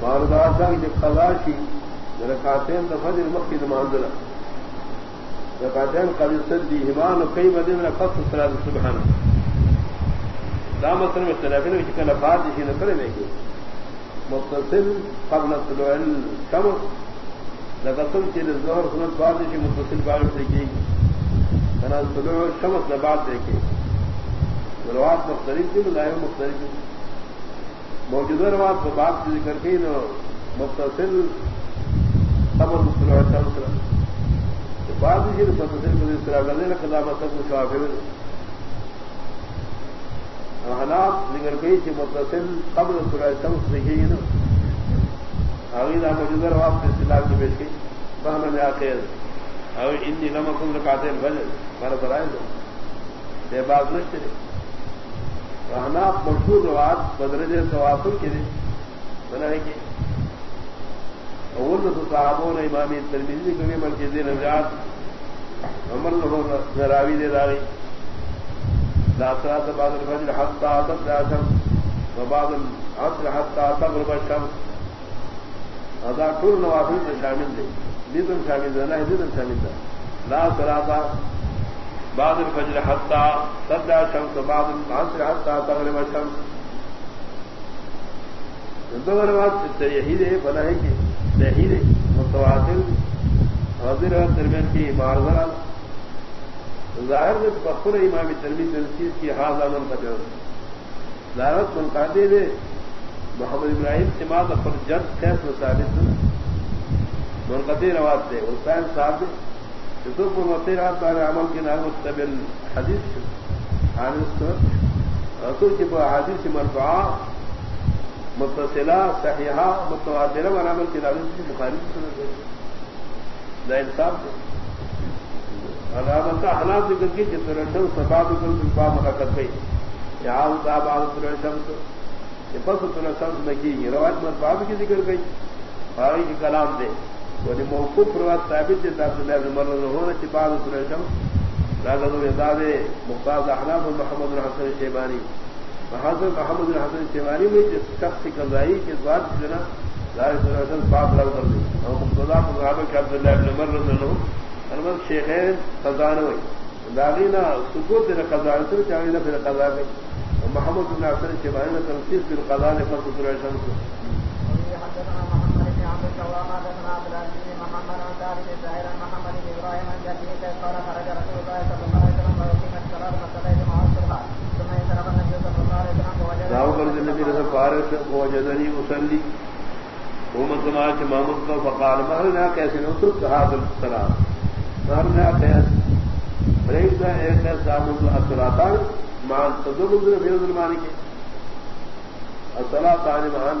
باردار جب جی خلاشی رکاتین دفجر مخی دماندلا رکاتین قد صدی ہمان کئی بدن رفت صلاة سبحان دامت مطلب میں اختلافین وچ کنا بعد شي نہ کرے نہیں۔ متصل قبل طلوع الشمس لقتل کے الظهر سنت بعد شي متصل بعد سے کی۔ کنا طلوع الشمس نہ بعد دیکھے روات مختلف تھی لائے مختلف تھی موجودہ روات کو بات سے ذکر کی نو متصل قبل طلوع الشمس بعد شي متصل کو اس طرح کرنے لگا قدامت کو شافعی حالات نگر گئی کہ متصل قبل سورہ شمس لکھی نا۔ آگے موجودہ رواب سے سلاب کی پیش گئی بہن میں آتے اور ان دنوں میں کم رکاتے بھجن ہمارا برائے دو۔ بے باز نشتے حالات مشہور رواب بدرج توافر کے دے بنا ہے کہ اول تو صحابوں نے امامی ترمیزی کو بھی بلکہ دے نجات عمر لوگوں نراوی دے داری لا صلاة بعد الفجر حتى تطلع الشمس وبعد العصر حتى تغرب الشمس هذا كل نوافل شامل دي ديدن شامل ده لا ديدن شامل ده لا صلاة بعد الفجر حتى تطلع الشمس وبعد العصر حتى تغرب الشمس. دو روایت یہی دے بنا ہے کہ نہیں دے متواتر، حاضر اور درمیان کی مارزہ. ظاہر میں بخر امام ترمی چیز کی حاض عمل کا جو ظاہرت منقادے دے محمد ابراہیم سے ماد اپر جد خیس و ثابت منقطع رواج دے حسین صاحب دے تو پر متیرات بارے عمل کے نام مستبل حدیث حادث رسول کی حادث مرفعہ متصلہ، صحیحہ اور عمل کے نام کی مخالف دا انصاف دے حالات ذکر کی جس طرح یہاں شمس بس طرح شمس روایت کی۔ ذکر گئی کلام دے۔ یعنی وہ موقف روایت ثابت ہے صاحب مر ہونا چی بعد طرح شمس راغد اعداد مختار احناف محمد الحسن شیبانی. محاذر محمد الحسن شیبانی میں جس شخص قضائی کے بعد جو نا ظاہر باب لگ کر دی اور مقتدا مطابق عبداللہ ابن مر رضی اللہ المد شیخ ہوئی داغینا سکوت نے خزان سے چاہیے محمد بن کو فقال محل کیسے نصرت حاضر مان تدر مانی کے۔ اصلا تان مان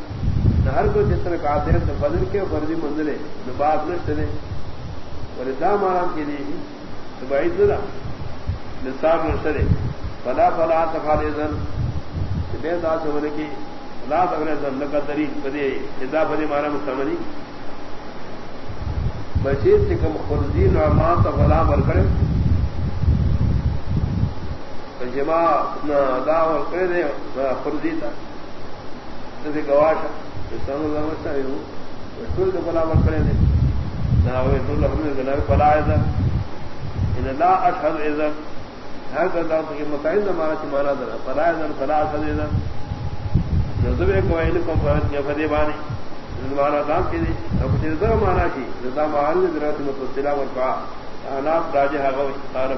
ہر کوئی کو جتنے کہتے ہیں فجر کے فرضی منزلے جو بات نشت نے وردا مانا کے لیے ہی تو بعید نہ نصاب نشترے فلا فلا تفالیزن بے دا سے ہونے کی لا تغریزن لکا دریج بدے اذا بدے مانا مستمری بشیر سے کم خرزی نعمان تو غلام اور کرے جمع دا اور کرے دے، خرزی تھا جیسے گواش سمجھتا ہوں غلام کرے دے۔ نہ ان لا کہ متعین ہمارا چمانا کو فدی بانی دام اب مانا کی محل متصلہ راجہ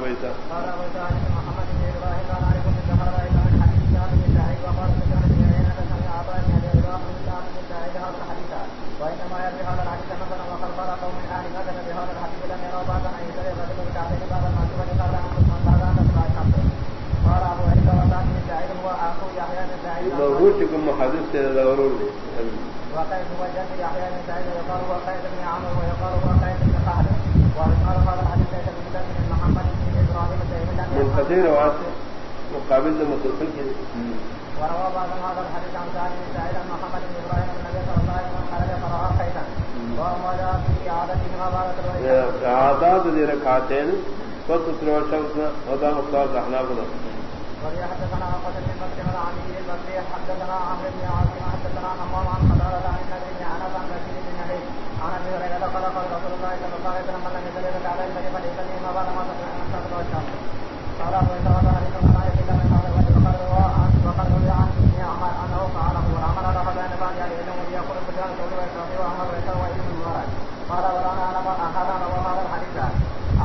بیسا قال بیسا محمد بن ابراہیم قال علی بن زہرا الى الحديث جاء من سعيد وقال سفيان بن عيينة سمع عطاء بن ابي رباح من سعد بن سعيد هذا الحديث وانما يروي هذا الحديث مثلا وقد قال قوم من اهل مكة بهذا الحديث لم يروا بعد ان يشتري الرجل بكعبين بعد المكتوبة قبل ان تسمع بعد ان تسمع الحق قال ابو عيسى وسعد بن سعيد هو اخو يحيى بن سعيد ضرورت محدث ضرور دے وقيس هو يحيى بن سعيد بن عمرو ويقال بن محمد بن ابراهيم سے مقابل سے متصل کی وروى بعض هذا الحديث عن سعد بن سعيد بن محمد بن ابراهيم بن النبي صلى الله عليه وسلم خرج فراى قيسا وهو جاء في عادته ما بارك عادات دي ركعتين فتسر والشمس ودا مختار احناف وهي حدثنا عقد بن مسلم العامري البصري حدثنا عمرو بن عاصم، حدثنا حمام عن قتادة عن بن عن بن عن ابي هريرة قال قال رسول الله صلى الله عليه وسلم من لم يزل على النبي فليسلم ما بعد ما تقول ان الشمس والشمس قال ابو اسحاق حديث عن عائشة من هذا الوجه وقد روى وقد روي عن ابن عمر انه فعله والعمل على هذا ان بعد يعني علم يقول الرجال قول ويشرب وعمر ويسر وابن المبارك قال ولا نعلم احدا روى هذا الحديث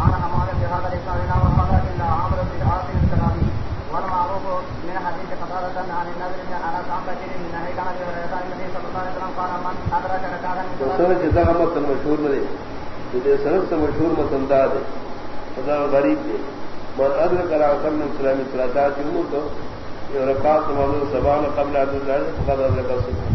عن حمام بهذا الاسناد لا وقال الا عمرو بن عاصم الكلامي والمعروف من حديث قتادة عن النبي بن انس عن بشير بن نهي كان ابي هريره عن النبي صلى الله عليه وسلم قال من ادرك ركعه من سنت جدا متن مشہور نہیں یہ سنت سے مشہور متندا ہے خدا غریب ہے من کرا رکعه من اسلام صلاتات الامور تو یہ رکعات معلوم سبحان قبل عدد فقد ادرک الصبح